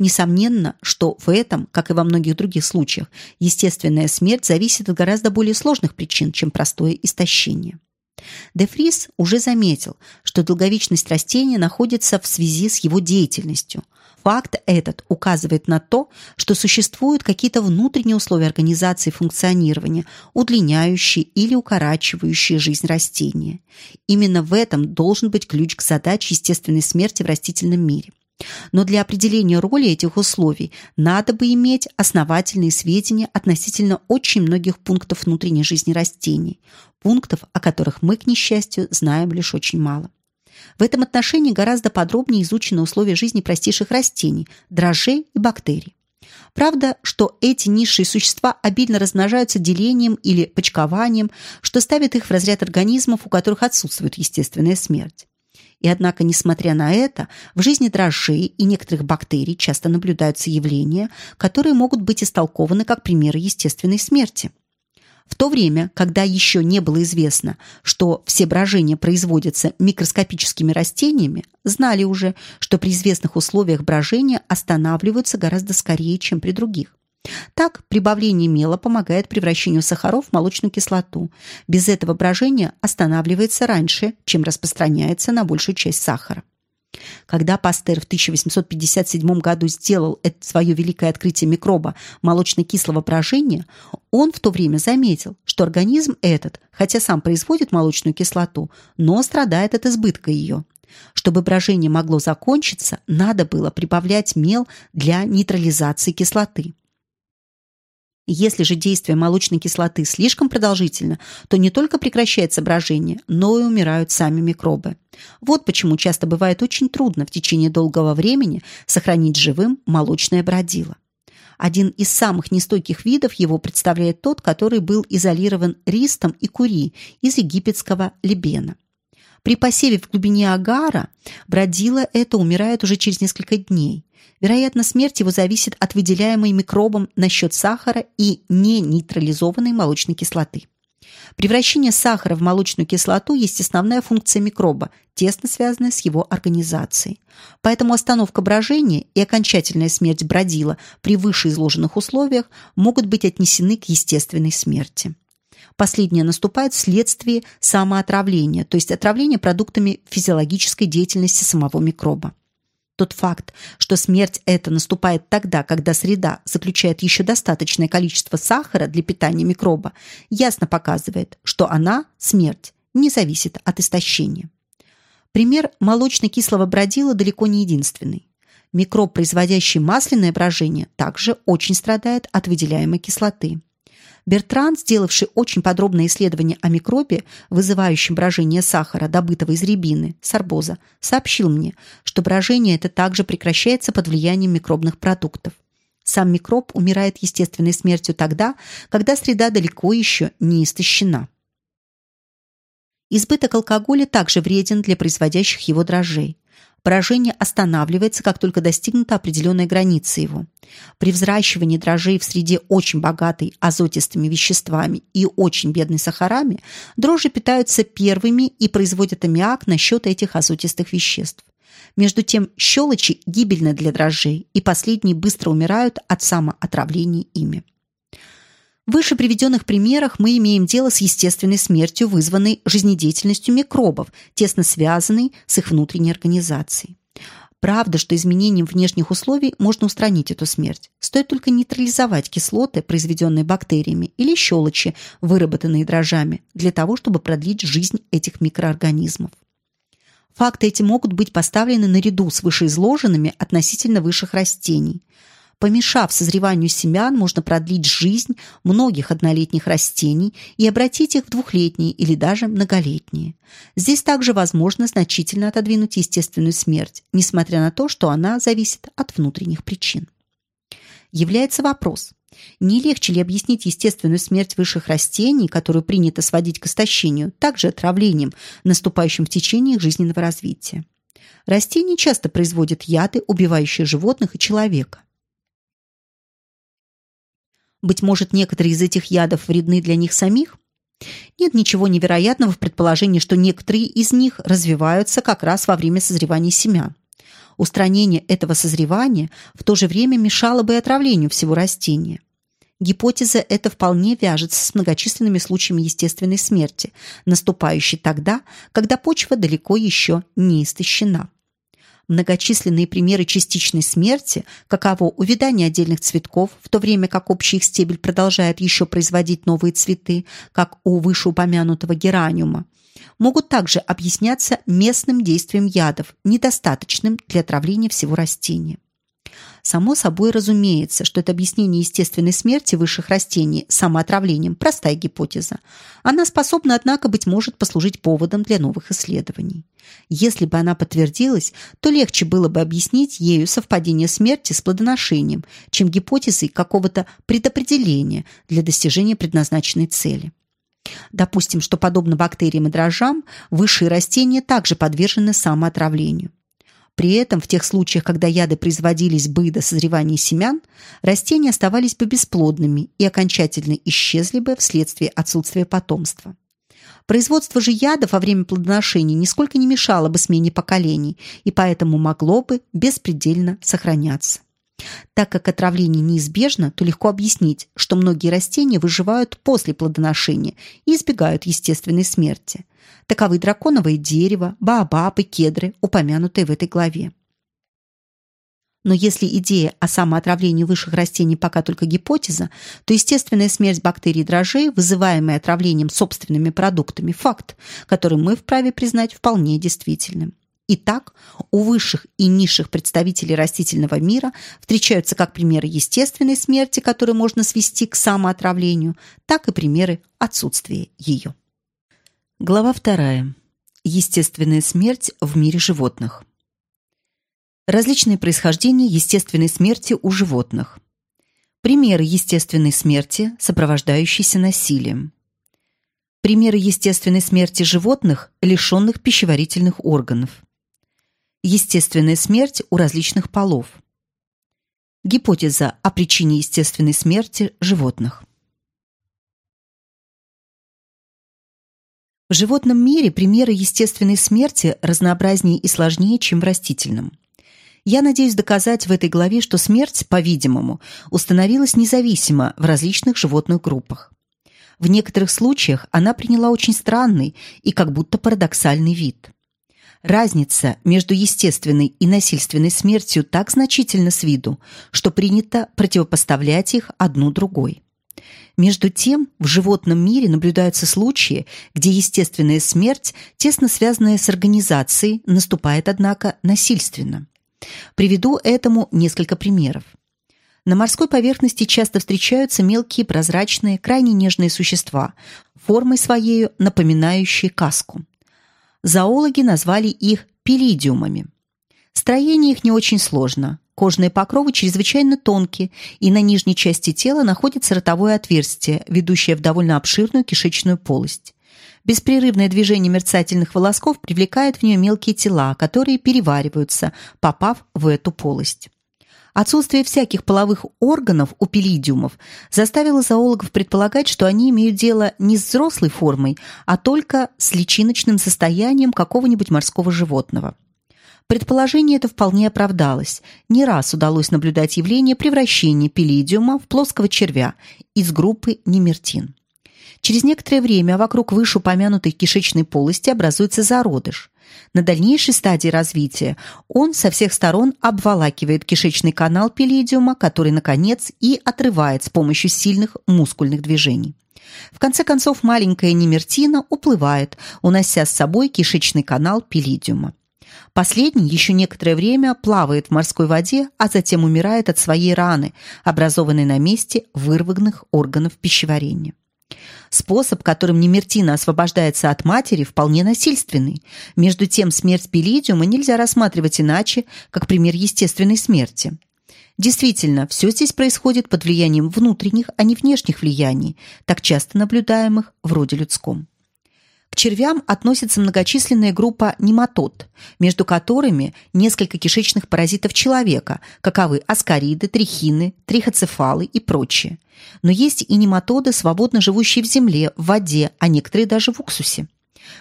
Несомненно, что в этом, как и во многих других случаях, естественная смерть зависит от гораздо более сложных причин, чем простое истощение. Де Фрис уже заметил, что долговечность растения находится в связи с его деятельностью. Факт этот указывает на то, что существуют какие-то внутренние условия организации функционирования, удлиняющие или укорачивающие жизнь растения. Именно в этом должен быть ключ к задаче естественной смерти в растительном мире. Но для определения роли этих условий надо бы иметь основательные сведения относительно очень многих пунктов внутренней жизни растений, пунктов, о которых мы, к несчастью, знаем лишь очень мало. В этом отношении гораздо подробнее изучены условия жизни простейших растений, дрожжей и бактерий. Правда, что эти низшие существа обильно размножаются делением или почкованием, что ставит их в разряд организмов, у которых отсутствует естественная смерть. И однако, несмотря на это, в жизни дрожжей и некоторых бактерий часто наблюдаются явления, которые могут быть истолкованы как примеры естественной смерти. В то время, когда еще не было известно, что все брожения производятся микроскопическими растениями, знали уже, что при известных условиях брожения останавливаются гораздо скорее, чем при других. Так, прибавление мела помогает превращению сахаров в молочную кислоту. Без этого брожения останавливается раньше, чем распространяется на большую часть сахара. Когда Пастер в 1857 году сделал это свое великое открытие микроба молочно-кислого брожения, он в то время заметил, что организм этот, хотя сам производит молочную кислоту, но страдает от избытка ее. Чтобы брожение могло закончиться, надо было прибавлять мел для нейтрализации кислоты. Если же действие молочной кислоты слишком продолжительно, то не только прекращается брожение, но и умирают сами микробы. Вот почему часто бывает очень трудно в течение долгого времени сохранить живым молочное бродило. Один из самых нестойких видов его представляет тот, который был изолирован ристом и кури из египетского лебена. При посеве в глубине агара бродило это умирает уже через несколько дней. Вероятно, смерть его зависит от выделяемой микробом насчет сахара и не нейтрализованной молочной кислоты. Превращение сахара в молочную кислоту есть основная функция микроба, тесно связанная с его организацией. Поэтому остановка брожения и окончательная смерть бродила при вышеизложенных условиях могут быть отнесены к естественной смерти. Последнее наступает вследствие самоотравления, то есть отравления продуктами физиологической деятельности самого микроба. Тот факт, что смерть эта наступает тогда, когда среда заключает еще достаточное количество сахара для питания микроба, ясно показывает, что она, смерть, не зависит от истощения. Пример молочно-кислого бродила далеко не единственный. Микроб, производящий масляное брожение, также очень страдает от выделяемой кислоты. Бертран, сделавший очень подробное исследование о микробе, вызывающем брожение сахара, добытого из рябины, сарбоза, сообщил мне, что брожение это также прекращается под влиянием микробных продуктов. Сам микроб умирает естественной смертью тогда, когда среда далеко еще не истощена. Избыток алкоголя также вреден для производящих его дрожжей. Поражение останавливается, как только достигнута определенная граница его. При взращивании дрожжей в среде очень богатой азотистыми веществами и очень бедной сахарами дрожжи питаются первыми и производят аммиак на счет этих азотистых веществ. Между тем, щелочи гибельны для дрожжей, и последние быстро умирают от самоотравления ими. В выше приведенных примерах мы имеем дело с естественной смертью, вызванной жизнедеятельностью микробов, тесно связанной с их внутренней организацией. Правда, что изменением внешних условий можно устранить эту смерть. Стоит только нейтрализовать кислоты, произведенные бактериями, или щелочи, выработанные дрожжами, для того, чтобы продлить жизнь этих микроорганизмов. Факты эти могут быть поставлены наряду с вышеизложенными относительно высших растений – Помешав созреванию семян, можно продлить жизнь многих однолетних растений и обратить их в двухлетние или даже многолетние. Здесь также возможно значительно отодвинуть естественную смерть, несмотря на то, что она зависит от внутренних причин. Является вопрос, не легче ли объяснить естественную смерть высших растений, которую принято сводить к истощению, также отравлением, наступающим в течение их жизненного развития? Растения часто производят яды, убивающие животных и человека. Быть может, некоторые из этих ядов вредны для них самих? Нет ничего невероятного в предположении, что некоторые из них развиваются как раз во время созревания семян. Устранение этого созревания в то же время мешало бы отравлению всего растения. Гипотеза эта вполне вяжется с многочисленными случаями естественной смерти, наступающей тогда, когда почва далеко еще не истощена. Многочисленные примеры частичной смерти, каково увядание отдельных цветков, в то время как общий их стебель продолжает еще производить новые цветы, как у вышеупомянутого гераниума, могут также объясняться местным действием ядов, недостаточным для отравления всего растения. Само собой разумеется, что это объяснение естественной смерти высших растений самоотравлением – простая гипотеза. Она способна, однако, быть может, послужить поводом для новых исследований. Если бы она подтвердилась, то легче было бы объяснить ею совпадение смерти с плодоношением, чем гипотезой какого-то предопределения для достижения предназначенной цели. Допустим, что подобно бактериям и дрожжам, высшие растения также подвержены самоотравлению. При этом в тех случаях, когда яды производились бы до созревания семян, растения оставались бы бесплодными и окончательно исчезли бы вследствие отсутствия потомства. Производство же ядов во время плодоношения нисколько не мешало бы смене поколений и поэтому могло бы беспредельно сохраняться. Так как отравление неизбежно, то легко объяснить, что многие растения выживают после плодоношения и избегают естественной смерти. Таковы драконовое дерево, баобаб кедры, упомянутые в этой главе. Но если идея о самоотравлении высших растений пока только гипотеза, то естественная смерть бактерий дрожжей, вызываемая отравлением собственными продуктами, факт, который мы вправе признать вполне действительным. Итак, у высших и низших представителей растительного мира встречаются как примеры естественной смерти, которые можно свести к самоотравлению, так и примеры отсутствия ее. Глава вторая. Естественная смерть в мире животных. Различные происхождения естественной смерти у животных. Примеры естественной смерти, сопровождающиеся насилием. Примеры естественной смерти животных, лишенных пищеварительных органов. Естественная смерть у различных полов. Гипотеза о причине естественной смерти животных. В животном мире примеры естественной смерти разнообразнее и сложнее, чем в растительном. Я надеюсь доказать в этой главе, что смерть, по-видимому, установилась независимо в различных животных группах. В некоторых случаях она приняла очень странный и как будто парадоксальный вид. Разница между естественной и насильственной смертью так значительна с виду, что принято противопоставлять их одну другой. Между тем, в животном мире наблюдаются случаи, где естественная смерть, тесно связанная с организацией, наступает, однако, насильственно. Приведу этому несколько примеров. На морской поверхности часто встречаются мелкие, прозрачные, крайне нежные существа, формой своей напоминающие каску. Зоологи назвали их пилидиумами. Строение их не очень сложно. Кожные покровы чрезвычайно тонкие, и на нижней части тела находится ротовое отверстие, ведущее в довольно обширную кишечную полость. Беспрерывное движение мерцательных волосков привлекает в нее мелкие тела, которые перевариваются, попав в эту полость. Отсутствие всяких половых органов у пелидиумов заставило зоологов предполагать, что они имеют дело не с взрослой формой, а только с личиночным состоянием какого-нибудь морского животного. Предположение это вполне оправдалось. Не раз удалось наблюдать явление превращения пелидиума в плоского червя из группы немертин. Через некоторое время вокруг вышеупомянутой кишечной полости образуется зародыш. На дальнейшей стадии развития он со всех сторон обволакивает кишечный канал пелидиума, который, наконец, и отрывает с помощью сильных мускульных движений. В конце концов, маленькая немертина уплывает, унося с собой кишечный канал пелидиума. Последний еще некоторое время плавает в морской воде, а затем умирает от своей раны, образованной на месте вырванных органов пищеварения. Способ, которым Немертина освобождается от матери, вполне насильственный. Между тем, смерть Пелидиума нельзя рассматривать иначе, как пример естественной смерти. Действительно, все здесь происходит под влиянием внутренних, а не внешних влияний, так часто наблюдаемых вроде людском. К червям относится многочисленная группа нематод, между которыми несколько кишечных паразитов человека, каковы аскариды, трихины, трихоцефалы и прочие. Но есть и нематоды, свободно живущие в земле, в воде, а некоторые даже в уксусе.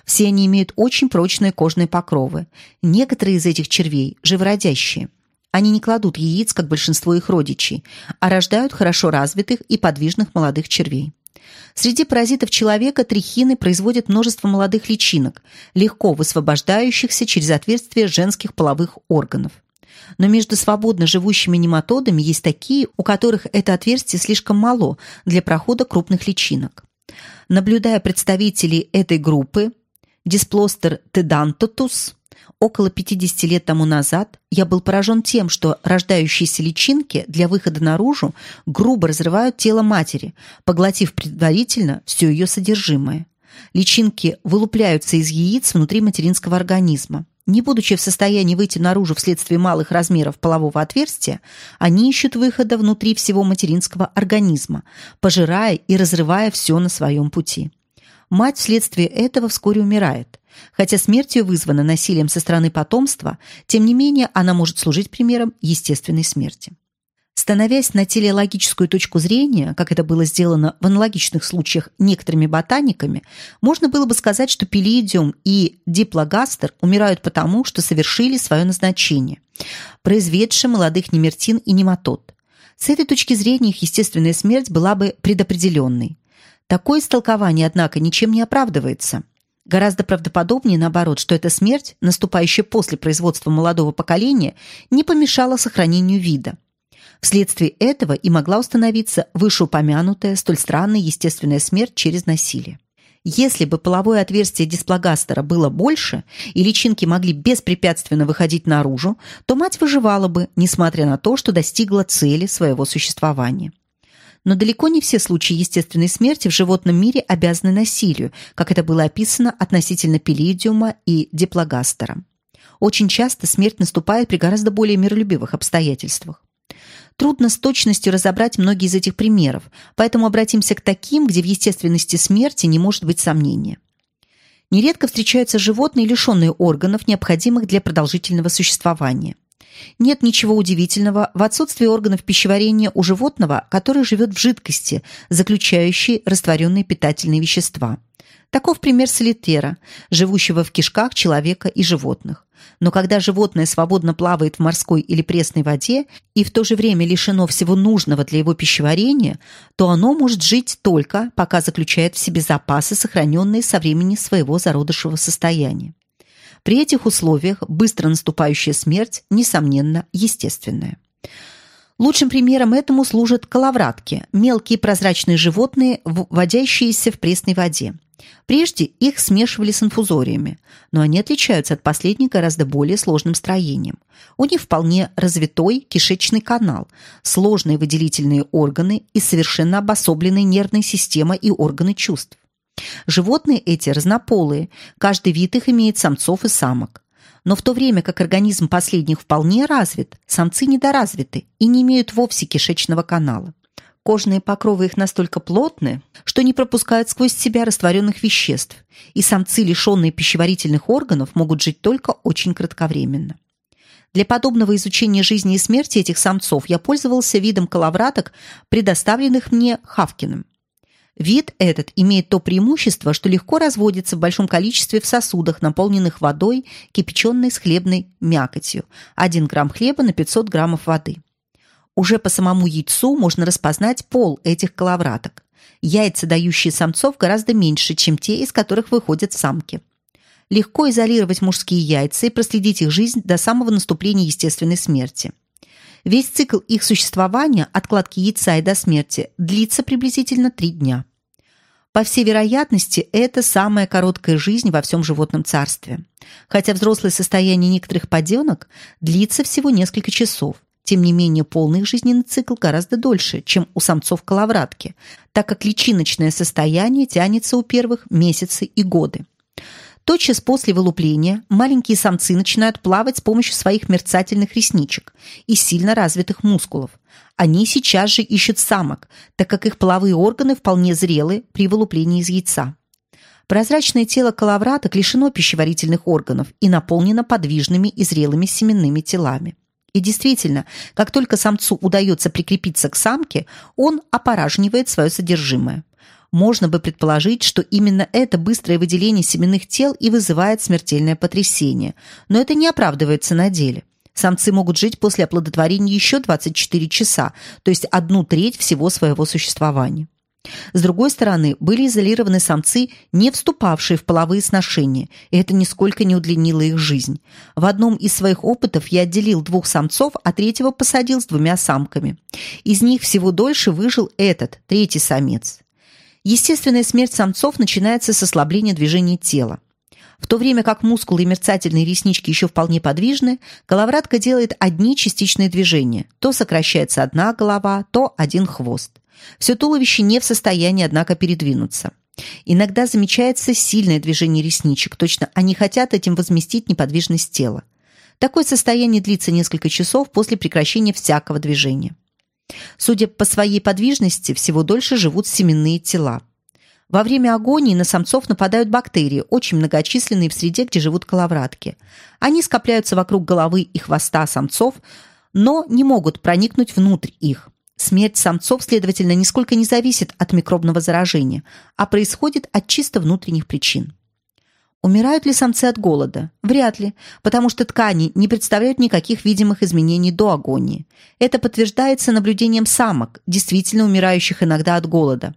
Все они имеют очень прочные кожные покровы. Некоторые из этих червей живородящие. Они не кладут яиц, как большинство их родичей, а рождают хорошо развитых и подвижных молодых червей. Среди паразитов человека трихины производят множество молодых личинок, легко высвобождающихся через отверстия женских половых органов. Но между свободно живущими нематодами есть такие, у которых это отверстие слишком мало для прохода крупных личинок. Наблюдая представителей этой группы, Дисплостер тедантотус, около 50 лет тому назад, я был поражен тем, что рождающиеся личинки для выхода наружу грубо разрывают тело матери, поглотив предварительно все ее содержимое. Личинки вылупляются из яиц внутри материнского организма. Не будучи в состоянии выйти наружу вследствие малых размеров полового отверстия, они ищут выхода внутри всего материнского организма, пожирая и разрывая все на своем пути. Мать вследствие этого вскоре умирает. Хотя смерть ее вызвана насилием со стороны потомства, тем не менее она может служить примером естественной смерти. Становясь на телеологическую точку зрения, как это было сделано в аналогичных случаях некоторыми ботаниками, можно было бы сказать, что пилидиум и диплогастер умирают потому, что совершили свое назначение, произведшие молодых немертин и нематод. С этой точки зрения их естественная смерть была бы предопределенной. Такое истолкование, однако, ничем не оправдывается. Гораздо правдоподобнее, наоборот, что эта смерть, наступающая после производства молодого поколения, не помешала сохранению вида. Вследствие этого и могла установиться вышеупомянутая столь странная естественная смерть через насилие. Если бы половое отверстие дисплогастера было больше, и личинки могли беспрепятственно выходить наружу, то мать выживала бы, несмотря на то, что достигла цели своего существования. Но далеко не все случаи естественной смерти в животном мире обязаны насилию, как это было описано относительно пилидиума и диплогастера. Очень часто смерть наступает при гораздо более миролюбивых обстоятельствах. Трудно с точностью разобрать многие из этих примеров, поэтому обратимся к таким, где в естественности смерти не может быть сомнения. Нередко встречаются животные, лишенные органов, необходимых для продолжительного существования. Нет ничего удивительного в отсутствии органов пищеварения у животного, который живет в жидкости, заключающей растворенные питательные вещества. Таков пример солитера, живущего в кишках человека и животных. Но когда животное свободно плавает в морской или пресной воде и в то же время лишено всего нужного для его пищеварения, то оно может жить только, пока заключает в себе запасы, сохраненные со времени своего зародышевого состояния. При этих условиях быстро наступающая смерть, несомненно, естественная. Лучшим примером этому служат коловратки – мелкие прозрачные животные, водящиеся в пресной воде. Прежде их смешивали с инфузориями, но они отличаются от последних гораздо более сложным строением. У них вполне развитой кишечный канал, сложные выделительные органы и совершенно обособленная нервная система и органы чувств. Животные эти разнополые, каждый вид их имеет самцов и самок. Но в то время как организм последних вполне развит, самцы недоразвиты и не имеют вовсе кишечного канала. Кожные покровы их настолько плотны, что не пропускают сквозь себя растворенных веществ, и самцы, лишенные пищеварительных органов, могут жить только очень кратковременно. Для подобного изучения жизни и смерти этих самцов я пользовался видом коловраток, предоставленных мне Хавкиным. Вид этот имеет то преимущество, что легко разводится в большом количестве в сосудах, наполненных водой, кипяченной с хлебной мякотью. 1 грамм хлеба на 500 граммов воды. Уже по самому яйцу можно распознать пол этих коловраток. Яйца, дающие самцов, гораздо меньше, чем те, из которых выходят самки. Легко изолировать мужские яйца и проследить их жизнь до самого наступления естественной смерти. Весь цикл их существования, от кладки яйца и до смерти, длится приблизительно три дня. По всей вероятности, это самая короткая жизнь во всем животном царстве. Хотя взрослое состояние некоторых поденок длится всего несколько часов. Тем не менее, полный жизненный цикл гораздо дольше, чем у самцов коловратки, так как личиночное состояние тянется у первых месяцы и годы. Тотчас после вылупления маленькие самцы начинают плавать с помощью своих мерцательных ресничек и сильно развитых мускулов. Они сейчас же ищут самок, так как их половые органы вполне зрелы при вылуплении из яйца. Прозрачное тело коловраток лишено пищеварительных органов и наполнено подвижными и зрелыми семенными телами. И действительно, как только самцу удается прикрепиться к самке, он опоражнивает свое содержимое. Можно бы предположить, что именно это быстрое выделение семенных тел и вызывает смертельное потрясение, но это не оправдывается на деле. Самцы могут жить после оплодотворения еще 24 часа, то есть одну треть всего своего существования. С другой стороны, были изолированы самцы, не вступавшие в половые сношения, и это нисколько не удлинило их жизнь. В одном из своих опытов я отделил двух самцов, а третьего посадил с двумя самками. Из них всего дольше выжил этот, третий самец. Естественная смерть самцов начинается с ослабления движения тела. В то время как мускулы и мерцательные реснички еще вполне подвижны, головратка делает одни частичные движения. То сокращается одна голова, то один хвост. Все туловище не в состоянии, однако, передвинуться. Иногда замечается сильное движение ресничек, точно они хотят этим возместить неподвижность тела. Такое состояние длится несколько часов после прекращения всякого движения. Судя по своей подвижности, всего дольше живут семенные тела. Во время агонии на самцов нападают бактерии, очень многочисленные в среде, где живут коловратки. Они скопляются вокруг головы и хвоста самцов, но не могут проникнуть внутрь их. Смерть самцов, следовательно, нисколько не зависит от микробного заражения, а происходит от чисто внутренних причин. Умирают ли самцы от голода? Вряд ли, потому что ткани не представляют никаких видимых изменений до агонии. Это подтверждается наблюдением самок, действительно умирающих иногда от голода.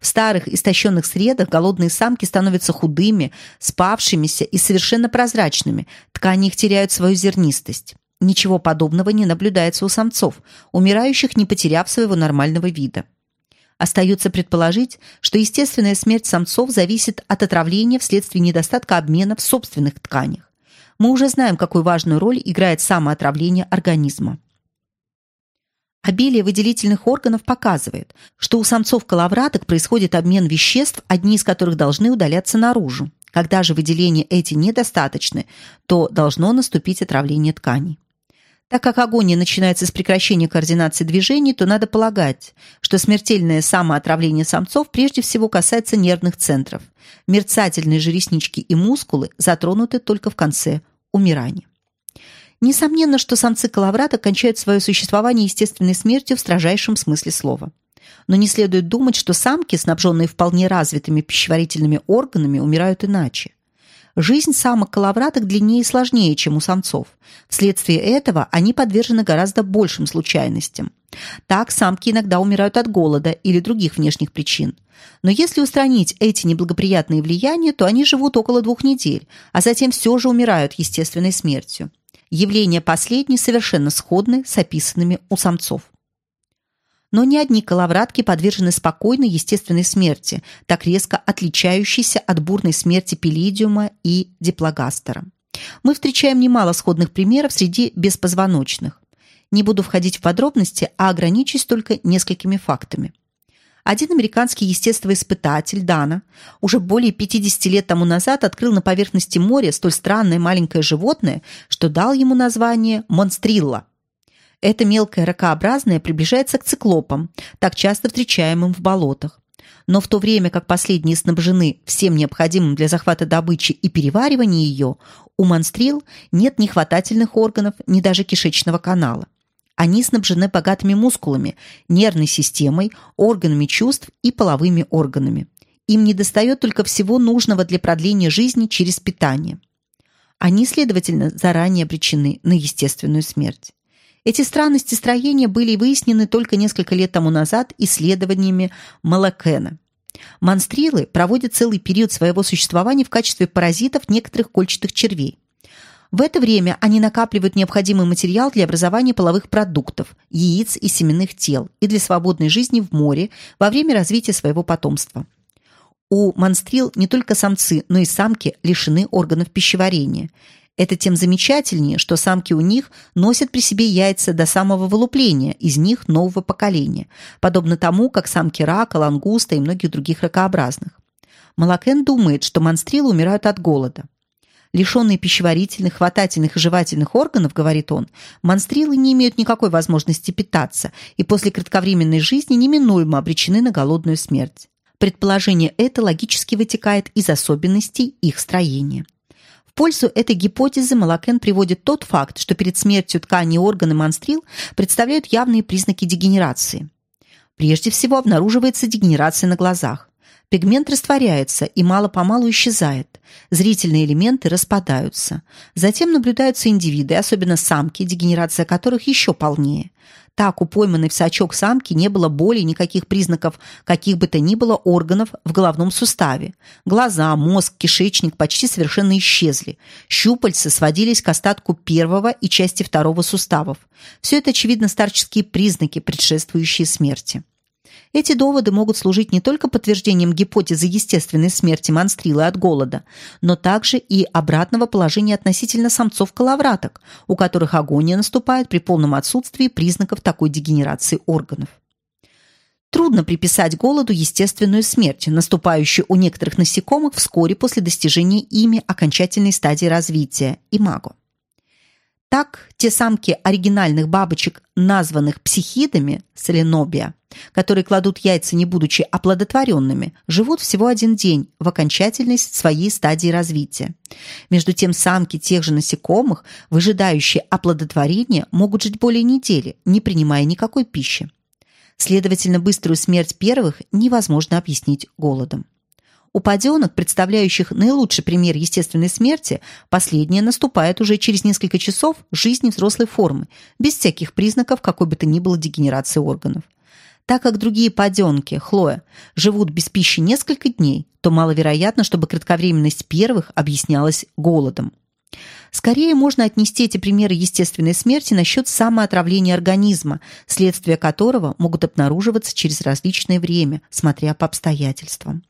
В старых истощенных средах голодные самки становятся худыми, спавшимися и совершенно прозрачными, ткани их теряют свою зернистость. Ничего подобного не наблюдается у самцов, умирающих, не потеряв своего нормального вида. Остается предположить, что естественная смерть самцов зависит от отравления вследствие недостатка обмена в собственных тканях. Мы уже знаем, какую важную роль играет самоотравление организма. Обилие выделительных органов показывает, что у самцов коловраток происходит обмен веществ, одни из которых должны удаляться наружу. Когда же выделения эти недостаточны, то должно наступить отравление тканей. Так как агония начинается с прекращения координации движений, то надо полагать, что смертельное самоотравление самцов прежде всего касается нервных центров. Мерцательные же реснички и мускулы затронуты только в конце умирания. Несомненно, что самцы коловрата кончают свое существование естественной смертью в строжайшем смысле слова. Но не следует думать, что самки, снабженные вполне развитыми пищеварительными органами, умирают иначе. Жизнь самок коловраток длиннее и сложнее, чем у самцов. Вследствие этого они подвержены гораздо большим случайностям. Так самки иногда умирают от голода или других внешних причин. Но если устранить эти неблагоприятные влияния, то они живут около двух недель, а затем все же умирают естественной смертью. Явления последние совершенно сходны с описанными у самцов. Но не одни коловратки подвержены спокойной естественной смерти, так резко отличающейся от бурной смерти пелидиума и диплогастера. Мы встречаем немало сходных примеров среди беспозвоночных. Не буду входить в подробности, а ограничусь только несколькими фактами. Один американский естествоиспытатель Дана уже более 50 лет тому назад открыл на поверхности моря столь странное маленькое животное, что дал ему название монстрилла. Эта мелкая ракообразная приближается к циклопам, так часто встречаемым в болотах. Но в то время как последние снабжены всем необходимым для захвата добычи и переваривания ее, у монстрил нет ни хватательных органов, ни даже кишечного канала. Они снабжены богатыми мускулами, нервной системой, органами чувств и половыми органами. Им недостает только всего нужного для продления жизни через питание. Они, следовательно, заранее обречены на естественную смерть. Эти странности строения были выяснены только несколько лет тому назад исследованиями Малакена. Монстрилы проводят целый период своего существования в качестве паразитов некоторых кольчатых червей. В это время они накапливают необходимый материал для образования половых продуктов, яиц и семенных тел и для свободной жизни в море во время развития своего потомства. У монстрил не только самцы, но и самки лишены органов пищеварения. Это тем замечательнее, что самки у них носят при себе яйца до самого вылупления из них нового поколения, подобно тому, как самки рака, лангуста и многих других ракообразных. Малакен думает, что монстрилы умирают от голода. Лишенные пищеварительных, хватательных и жевательных органов, говорит он, монстрилы не имеют никакой возможности питаться и после кратковременной жизни неминуемо обречены на голодную смерть. Предположение это логически вытекает из особенностей их строения. В пользу этой гипотезы Малакен приводит тот факт, что перед смертью ткани и органы монстрил представляют явные признаки дегенерации. Прежде всего обнаруживается дегенерация на глазах. Пигмент растворяется и мало-помалу исчезает. Зрительные элементы распадаются. Затем наблюдаются индивиды, особенно самки, дегенерация которых еще полнее. Так у пойманной в сачок самки не было более никаких признаков каких бы то ни было органов в головном суставе. Глаза, мозг, кишечник почти совершенно исчезли. Щупальца сводились к остатку первого и части второго суставов. Все это, очевидно, старческие признаки, предшествующие смерти. Эти доводы могут служить не только подтверждением гипотезы естественной смерти монстрилы от голода, но также и обратного положения относительно самцов-коловраток, у которых агония наступает при полном отсутствии признаков такой дегенерации органов. Трудно приписать голоду естественную смерть, наступающую у некоторых насекомых вскоре после достижения ими окончательной стадии развития – имаго. Так, те самки оригинальных бабочек, названных психидами, соленобия, которые кладут яйца, не будучи оплодотворенными, живут всего один день в окончательной своей стадии развития. Между тем самки тех же насекомых, выжидающие оплодотворения, могут жить более недели, не принимая никакой пищи. Следовательно, быструю смерть первых невозможно объяснить голодом. У паденок, представляющих наилучший пример естественной смерти, последняя наступает уже через несколько часов жизни взрослой формы, без всяких признаков какой бы то ни было дегенерации органов. Так как другие паденки, хлоя, живут без пищи несколько дней, то маловероятно, чтобы кратковременность первых объяснялась голодом. Скорее можно отнести эти примеры естественной смерти насчет самоотравления организма, следствия которого могут обнаруживаться через различное время, смотря по обстоятельствам.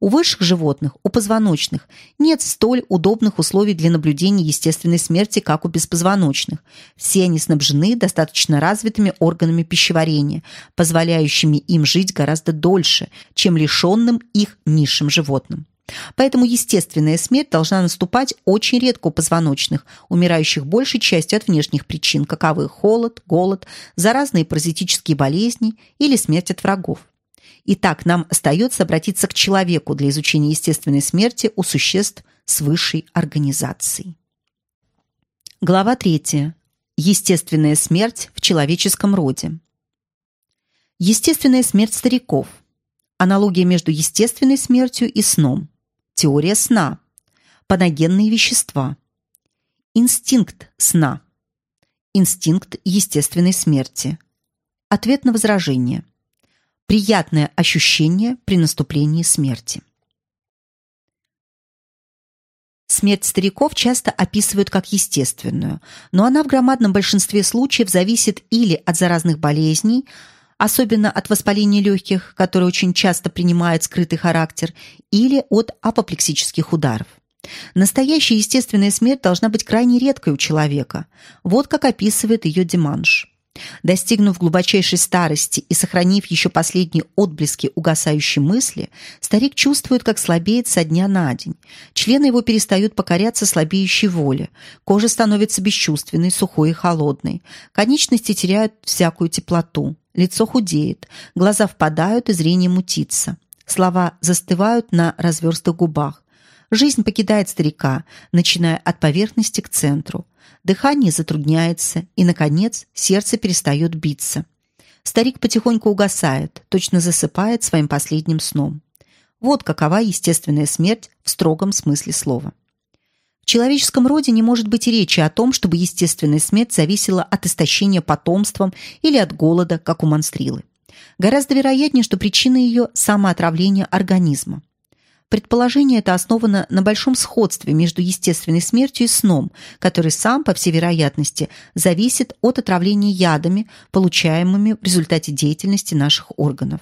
У высших животных, у позвоночных, нет столь удобных условий для наблюдения естественной смерти, как у беспозвоночных. Все они снабжены достаточно развитыми органами пищеварения, позволяющими им жить гораздо дольше, чем лишенным их низшим животным. Поэтому естественная смерть должна наступать очень редко у позвоночных, умирающих большей частью от внешних причин, каковы холод, голод, заразные паразитические болезни или смерть от врагов. Итак, нам остается обратиться к человеку для изучения естественной смерти у существ с высшей организацией. Глава 3. Естественная смерть в человеческом роде. Естественная смерть стариков. Аналогия между естественной смертью и сном. Теория сна. Паногенные вещества. Инстинкт сна. Инстинкт естественной смерти. Ответ на возражение приятное ощущение при наступлении смерти. Смерть стариков часто описывают как естественную, но она в громадном большинстве случаев зависит или от заразных болезней, особенно от воспаления легких, которое очень часто принимает скрытый характер, или от апоплексических ударов. Настоящая естественная смерть должна быть крайне редкой у человека. Вот как описывает ее Диманш. Достигнув глубочайшей старости и сохранив еще последние отблески угасающей мысли, старик чувствует, как слабеет со дня на день. Члены его перестают покоряться слабеющей воле. Кожа становится бесчувственной, сухой и холодной. Конечности теряют всякую теплоту. Лицо худеет, глаза впадают и зрение мутится. Слова застывают на разверстых губах. Жизнь покидает старика, начиная от поверхности к центру. Дыхание затрудняется, и, наконец, сердце перестает биться. Старик потихоньку угасает, точно засыпает своим последним сном. Вот какова естественная смерть в строгом смысле слова. В человеческом роде не может быть речи о том, чтобы естественная смерть зависела от истощения потомством или от голода, как у монстрилы. Гораздо вероятнее, что причина ее – самоотравление организма. Предположение это основано на большом сходстве между естественной смертью и сном, который сам, по всей вероятности, зависит от отравления ядами, получаемыми в результате деятельности наших органов.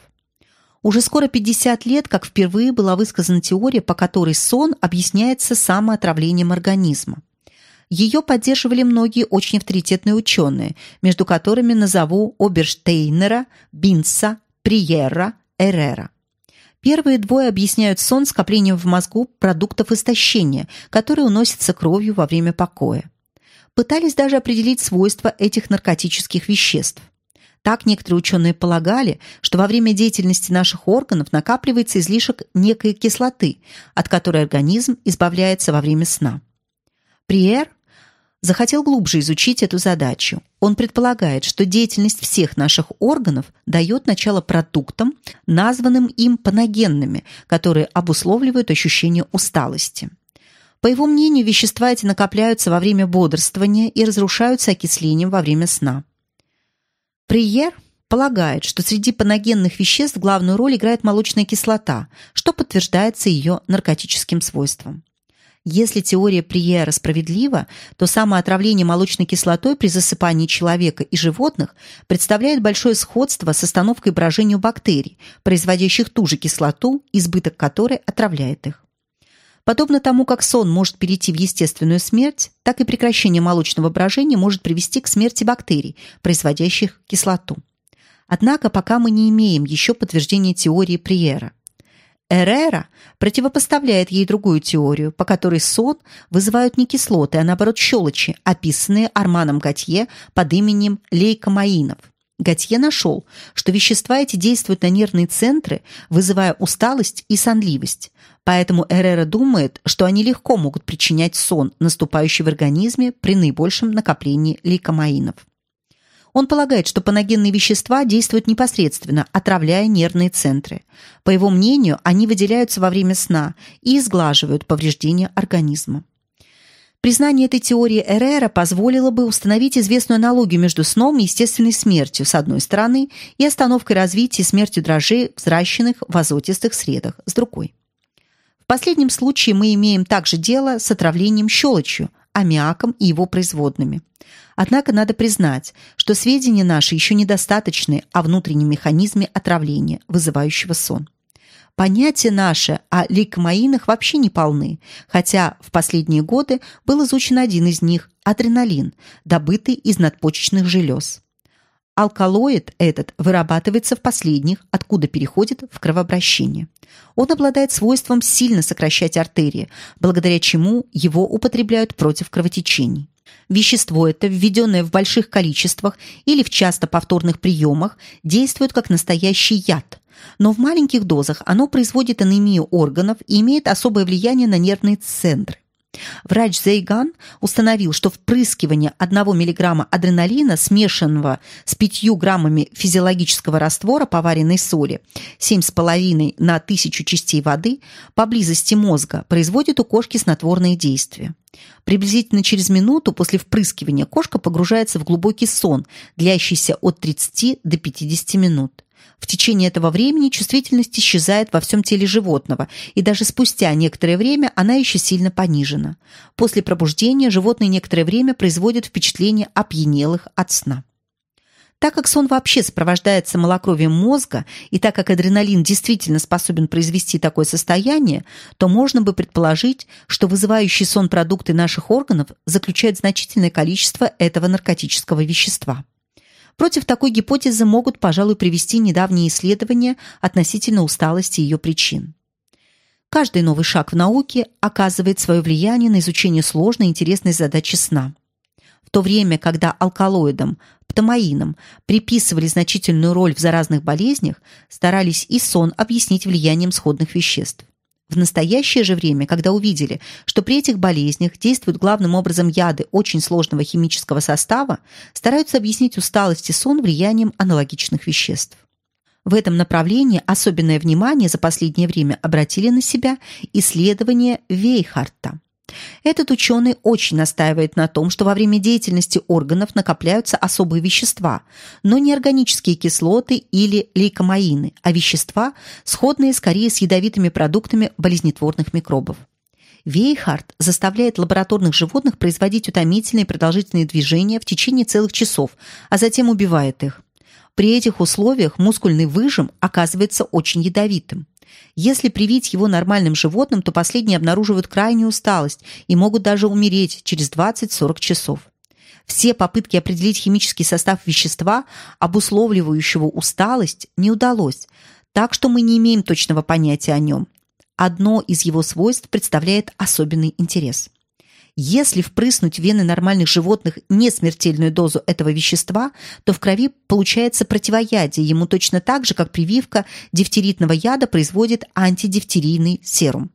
Уже скоро 50 лет, как впервые была высказана теория, по которой сон объясняется самоотравлением организма. Ее поддерживали многие очень авторитетные ученые, между которыми назову Оберштейнера, Бинса, Приера, Эрера. Первые двое объясняют сон скоплением в мозгу продуктов истощения, которые уносятся кровью во время покоя. Пытались даже определить свойства этих наркотических веществ. Так некоторые ученые полагали, что во время деятельности наших органов накапливается излишек некой кислоты, от которой организм избавляется во время сна. Приер захотел глубже изучить эту задачу. Он предполагает, что деятельность всех наших органов дает начало продуктам, названным им паногенными, которые обусловливают ощущение усталости. По его мнению, вещества эти накопляются во время бодрствования и разрушаются окислением во время сна. Приер полагает, что среди паногенных веществ главную роль играет молочная кислота, что подтверждается ее наркотическим свойством. Если теория Приера справедлива, то самоотравление молочной кислотой при засыпании человека и животных представляет большое сходство с остановкой брожения бактерий, производящих ту же кислоту, избыток которой отравляет их. Подобно тому, как сон может перейти в естественную смерть, так и прекращение молочного брожения может привести к смерти бактерий, производящих кислоту. Однако пока мы не имеем еще подтверждения теории Приера. Эрера противопоставляет ей другую теорию, по которой сон вызывают не кислоты, а наоборот щелочи, описанные Арманом Готье под именем лейкомаинов. Готье нашел, что вещества эти действуют на нервные центры, вызывая усталость и сонливость. Поэтому Эрера думает, что они легко могут причинять сон, наступающий в организме при наибольшем накоплении лейкомаинов. Он полагает, что паногенные вещества действуют непосредственно, отравляя нервные центры. По его мнению, они выделяются во время сна и изглаживают повреждения организма. Признание этой теории Эрера позволило бы установить известную аналогию между сном и естественной смертью с одной стороны и остановкой развития и смертью дрожжей, взращенных в азотистых средах с другой. В последнем случае мы имеем также дело с отравлением щелочью, аммиаком и его производными. Однако надо признать, что сведения наши еще недостаточны о внутреннем механизме отравления, вызывающего сон. Понятия наши о лейкомаинах вообще не полны, хотя в последние годы был изучен один из них – адреналин, добытый из надпочечных желез. Алкалоид этот вырабатывается в последних, откуда переходит в кровообращение. Он обладает свойством сильно сокращать артерии, благодаря чему его употребляют против кровотечений. Вещество это, введенное в больших количествах или в часто повторных приемах, действует как настоящий яд. Но в маленьких дозах оно производит анемию органов и имеет особое влияние на нервные центры. Врач Зейган установил, что впрыскивание 1 мг адреналина, смешанного с 5 граммами физиологического раствора поваренной соли, 7,5 на 1000 частей воды, поблизости мозга, производит у кошки снотворные действия. Приблизительно через минуту после впрыскивания кошка погружается в глубокий сон, длящийся от 30 до 50 минут. В течение этого времени чувствительность исчезает во всем теле животного, и даже спустя некоторое время она еще сильно понижена. После пробуждения животное некоторое время производит впечатление опьянелых от сна. Так как сон вообще сопровождается малокровием мозга, и так как адреналин действительно способен произвести такое состояние, то можно бы предположить, что вызывающие сон продукты наших органов заключают значительное количество этого наркотического вещества. Против такой гипотезы могут, пожалуй, привести недавние исследования относительно усталости и ее причин. Каждый новый шаг в науке оказывает свое влияние на изучение сложной и интересной задачи сна. В то время, когда алкалоидам, птомаинам приписывали значительную роль в заразных болезнях, старались и сон объяснить влиянием сходных веществ. В настоящее же время, когда увидели, что при этих болезнях действуют главным образом яды очень сложного химического состава, стараются объяснить усталость и сон влиянием аналогичных веществ. В этом направлении особенное внимание за последнее время обратили на себя исследования Вейхарта. Этот ученый очень настаивает на том, что во время деятельности органов накопляются особые вещества, но не органические кислоты или лейкомаины, а вещества, сходные скорее с ядовитыми продуктами болезнетворных микробов. Вейхард заставляет лабораторных животных производить утомительные продолжительные движения в течение целых часов, а затем убивает их. При этих условиях мускульный выжим оказывается очень ядовитым. Если привить его нормальным животным, то последние обнаруживают крайнюю усталость и могут даже умереть через 20-40 часов. Все попытки определить химический состав вещества, обусловливающего усталость, не удалось, так что мы не имеем точного понятия о нем. Одно из его свойств представляет особенный интерес. Если впрыснуть в вены нормальных животных не смертельную дозу этого вещества, то в крови получается противоядие, ему точно так же, как прививка дифтеритного яда производит антидифтерийный серум.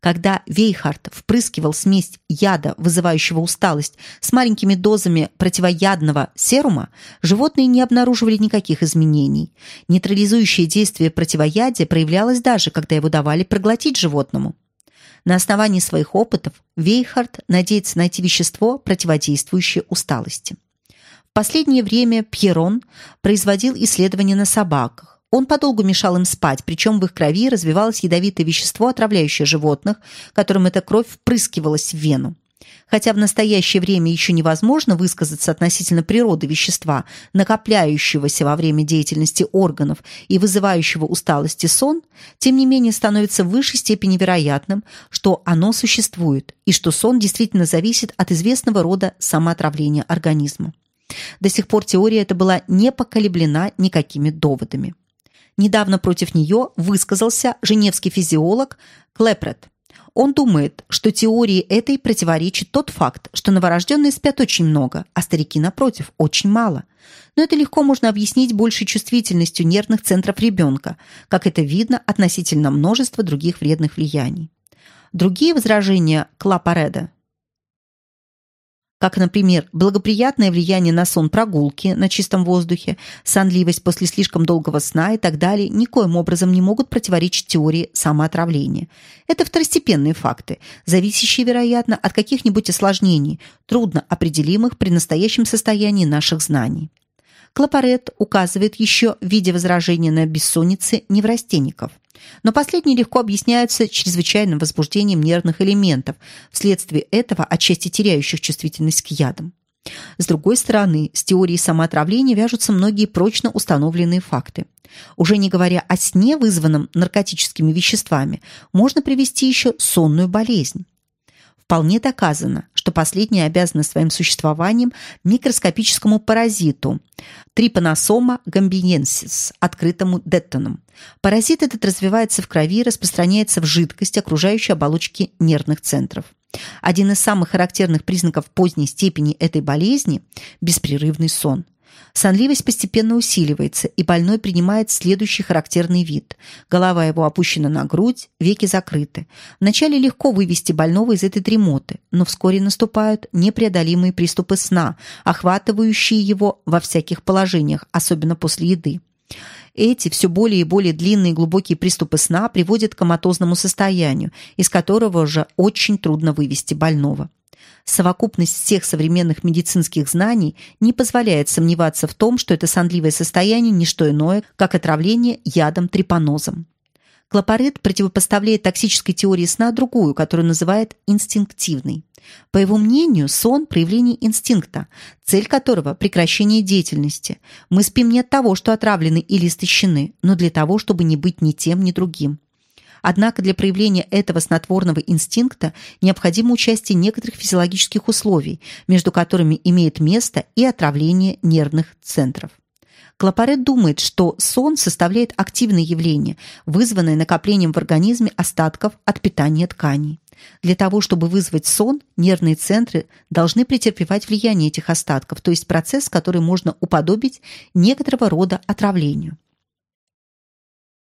Когда Вейхард впрыскивал смесь яда, вызывающего усталость, с маленькими дозами противоядного серума, животные не обнаруживали никаких изменений. Нейтрализующее действие противоядия проявлялось даже, когда его давали проглотить животному. На основании своих опытов Вейхард надеется найти вещество, противодействующее усталости. В последнее время Пьерон производил исследования на собаках. Он подолгу мешал им спать, причем в их крови развивалось ядовитое вещество, отравляющее животных, которым эта кровь впрыскивалась в вену. Хотя в настоящее время еще невозможно высказаться относительно природы вещества, накопляющегося во время деятельности органов и вызывающего усталость и сон, тем не менее становится в высшей степени вероятным, что оно существует и что сон действительно зависит от известного рода самоотравления организма. До сих пор теория эта была не поколеблена никакими доводами. Недавно против нее высказался женевский физиолог Клепрет. Он думает, что теории этой противоречит тот факт, что новорожденные спят очень много, а старики, напротив, очень мало. Но это легко можно объяснить большей чувствительностью нервных центров ребенка, как это видно относительно множества других вредных влияний. Другие возражения Клапареда как, например, благоприятное влияние на сон прогулки на чистом воздухе, сонливость после слишком долгого сна и так далее, никоим образом не могут противоречить теории самоотравления. Это второстепенные факты, зависящие, вероятно, от каких-нибудь осложнений, трудно определимых при настоящем состоянии наших знаний. Клапарет указывает еще в виде возражения на бессонницы неврастенников. Но последние легко объясняются чрезвычайным возбуждением нервных элементов, вследствие этого отчасти теряющих чувствительность к ядам. С другой стороны, с теорией самоотравления вяжутся многие прочно установленные факты. Уже не говоря о сне, вызванном наркотическими веществами, можно привести еще сонную болезнь. Вполне доказано, что последняя обязана своим существованием микроскопическому паразиту Trypanosoma gambiensis, открытому Деттоном. Паразит этот развивается в крови и распространяется в жидкость, окружающей оболочки нервных центров. Один из самых характерных признаков поздней степени этой болезни – беспрерывный сон. Сонливость постепенно усиливается, и больной принимает следующий характерный вид. Голова его опущена на грудь, веки закрыты. Вначале легко вывести больного из этой дремоты, но вскоре наступают непреодолимые приступы сна, охватывающие его во всяких положениях, особенно после еды. Эти все более и более длинные глубокие приступы сна приводят к коматозному состоянию, из которого же очень трудно вывести больного. Совокупность всех современных медицинских знаний не позволяет сомневаться в том, что это сонливое состояние не что иное, как отравление ядом трипанозом. Клапарет противопоставляет токсической теории сна другую, которую называет инстинктивной. По его мнению, сон – проявление инстинкта, цель которого – прекращение деятельности. Мы спим не от того, что отравлены или истощены, но для того, чтобы не быть ни тем, ни другим. Однако для проявления этого снотворного инстинкта необходимо участие некоторых физиологических условий, между которыми имеет место и отравление нервных центров. Клапарет думает, что сон составляет активное явление, вызванное накоплением в организме остатков от питания тканей. Для того, чтобы вызвать сон, нервные центры должны претерпевать влияние этих остатков, то есть процесс, который можно уподобить некоторого рода отравлению.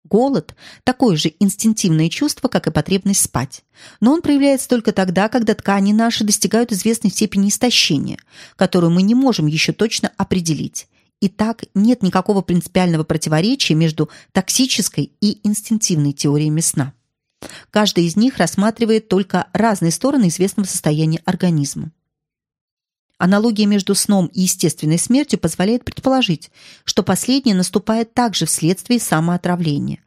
Голод – такое же инстинктивное чувство, как и потребность спать. Но он проявляется только тогда, когда ткани наши достигают известной степени истощения, которую мы не можем еще точно определить. Итак, нет никакого принципиального противоречия между токсической и инстинктивной теориями сна. Каждая из них рассматривает только разные стороны известного состояния организма. Аналогия между сном и естественной смертью позволяет предположить, что последнее наступает также вследствие самоотравления.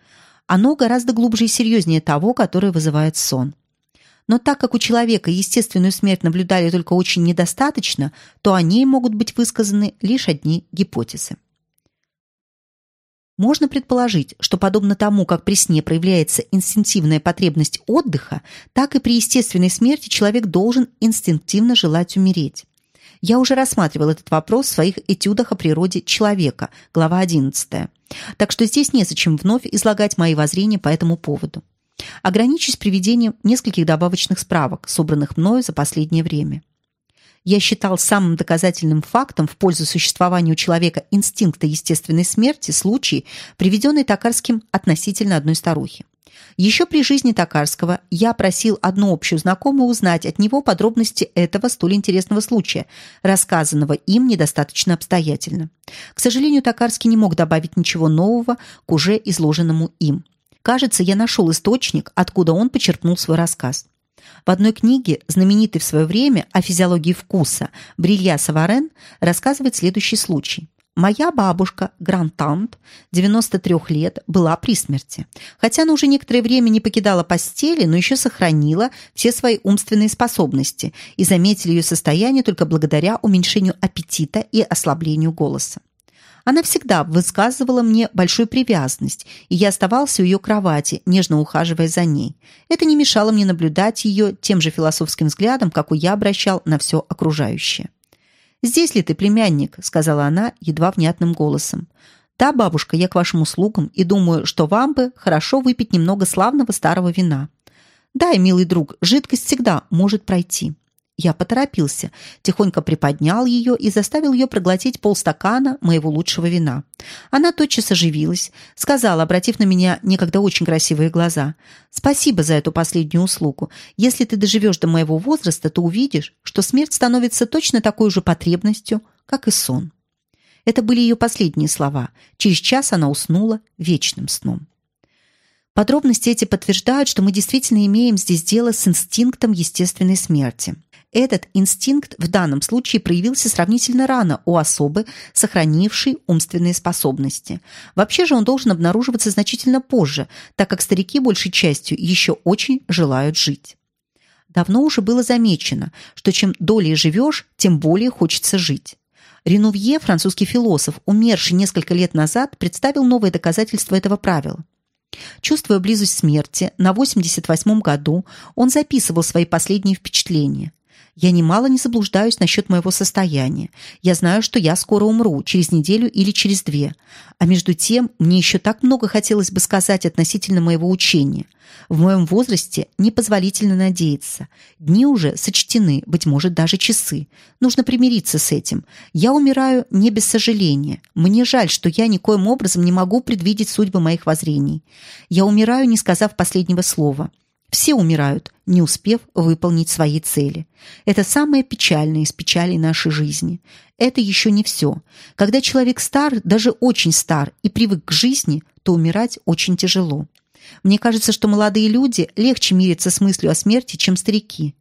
Оно гораздо глубже и серьезнее того, которое вызывает сон. Но так как у человека естественную смерть наблюдали только очень недостаточно, то о ней могут быть высказаны лишь одни гипотезы. Можно предположить, что подобно тому, как при сне проявляется инстинктивная потребность отдыха, так и при естественной смерти человек должен инстинктивно желать умереть. Я уже рассматривал этот вопрос в своих этюдах о природе человека, глава 11. Так что здесь незачем вновь излагать мои воззрения по этому поводу. Ограничусь приведением нескольких добавочных справок, собранных мною за последнее время. Я считал самым доказательным фактом в пользу существования у человека инстинкта естественной смерти случай, приведенный Токарским относительно одной старухи. Еще при жизни Токарского я просил одну общую знакомую узнать от него подробности этого столь интересного случая, рассказанного им недостаточно обстоятельно. К сожалению, Токарский не мог добавить ничего нового к уже изложенному им. Кажется, я нашел источник, откуда он почерпнул свой рассказ. В одной книге, знаменитой в свое время о физиологии вкуса, Брилья Саварен рассказывает следующий случай. Моя бабушка, грантант, 93 лет, была при смерти. Хотя она уже некоторое время не покидала постели, но еще сохранила все свои умственные способности и заметили ее состояние только благодаря уменьшению аппетита и ослаблению голоса. Она всегда высказывала мне большую привязанность, и я оставался у ее кровати, нежно ухаживая за ней. Это не мешало мне наблюдать ее тем же философским взглядом, какой я обращал на все окружающее. «Здесь ли ты, племянник?» — сказала она едва внятным голосом. «Да, бабушка, я к вашим услугам и думаю, что вам бы хорошо выпить немного славного старого вина». «Да, милый друг, жидкость всегда может пройти». Я поторопился, тихонько приподнял ее и заставил ее проглотить полстакана моего лучшего вина. Она тотчас оживилась, сказала, обратив на меня некогда очень красивые глаза, «Спасибо за эту последнюю услугу. Если ты доживешь до моего возраста, то увидишь, что смерть становится точно такой же потребностью, как и сон». Это были ее последние слова. Через час она уснула вечным сном. Подробности эти подтверждают, что мы действительно имеем здесь дело с инстинктом естественной смерти. Этот инстинкт в данном случае проявился сравнительно рано у особы, сохранившей умственные способности. Вообще же он должен обнаруживаться значительно позже, так как старики большей частью еще очень желают жить. Давно уже было замечено, что чем долее живешь, тем более хочется жить. Ренувье, французский философ, умерший несколько лет назад, представил новое доказательство этого правила. Чувствуя близость смерти, на 88-м году он записывал свои последние впечатления. Я немало не заблуждаюсь насчет моего состояния. Я знаю, что я скоро умру, через неделю или через две. А между тем, мне еще так много хотелось бы сказать относительно моего учения. В моем возрасте непозволительно надеяться. Дни уже сочтены, быть может, даже часы. Нужно примириться с этим. Я умираю не без сожаления. Мне жаль, что я никоим образом не могу предвидеть судьбы моих воззрений. Я умираю, не сказав последнего слова. Все умирают, не успев выполнить свои цели. Это самое печальное из печалей нашей жизни. Это еще не все. Когда человек стар, даже очень стар, и привык к жизни, то умирать очень тяжело. Мне кажется, что молодые люди легче мирятся с мыслью о смерти, чем старики.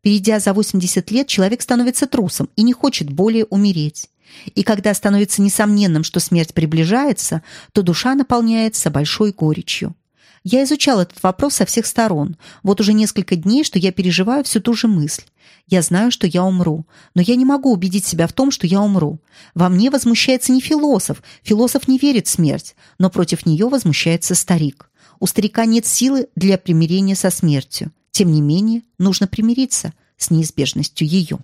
Перейдя за 80 лет, человек становится трусом и не хочет более умереть. И когда становится несомненным, что смерть приближается, то душа наполняется большой горечью. Я изучал этот вопрос со всех сторон. Вот уже несколько дней, что я переживаю всю ту же мысль. Я знаю, что я умру, но я не могу убедить себя в том, что я умру. Во мне возмущается не философ. Философ не верит в смерть, но против нее возмущается старик. У старика нет силы для примирения со смертью. Тем не менее, нужно примириться с неизбежностью ее.